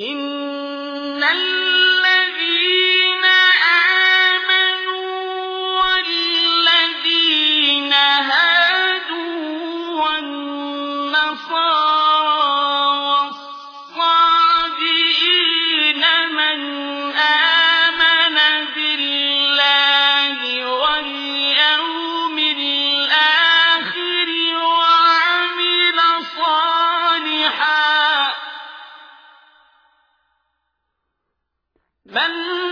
إن من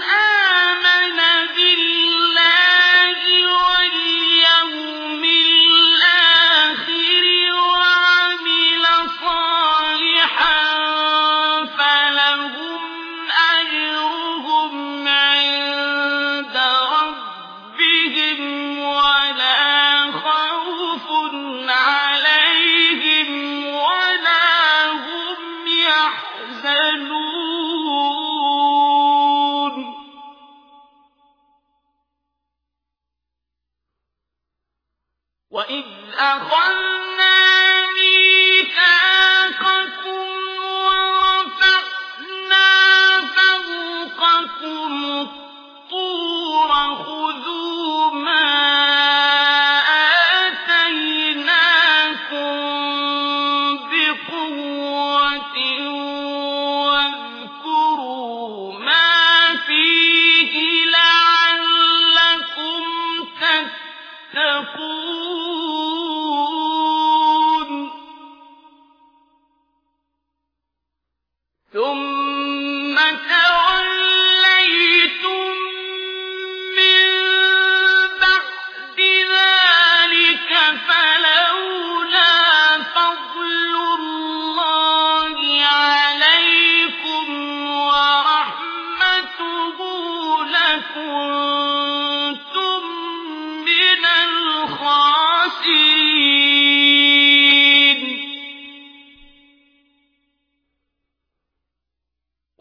وَإِذْ أَخَذْنَا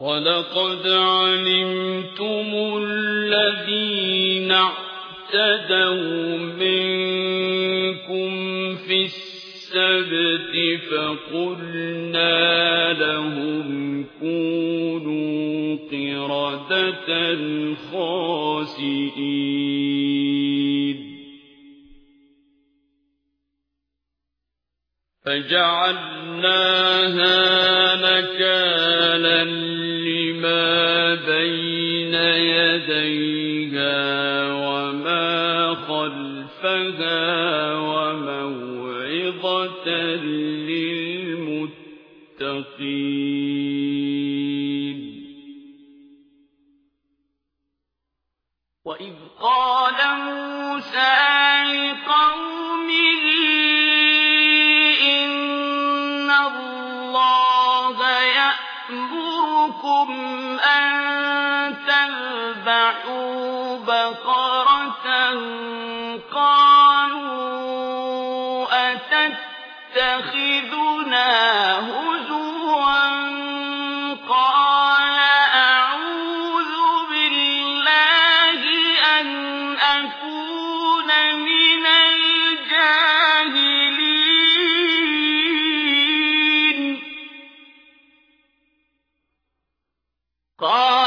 ولقد علمتم الذين اعتدوا منكم في السبت فقلنا لهم كونوا قردة خاسئين فجعلناها لك لِلْمُتَّقِينَ. وَإِذْ قَالَ مُوسَى لِقَوْمِهِ إِنَّ اللَّهَ يَأْمُرُكُمْ أَن تَذْبَحُوا بَقَرَةً يتخذنا هزوا قال أعوذ بالله أن أكون من الجاهلين. قال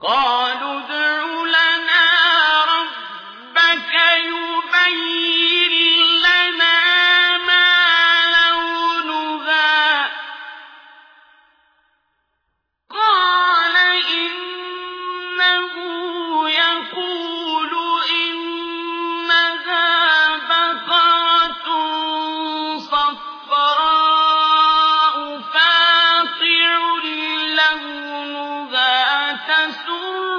قال سُرًّا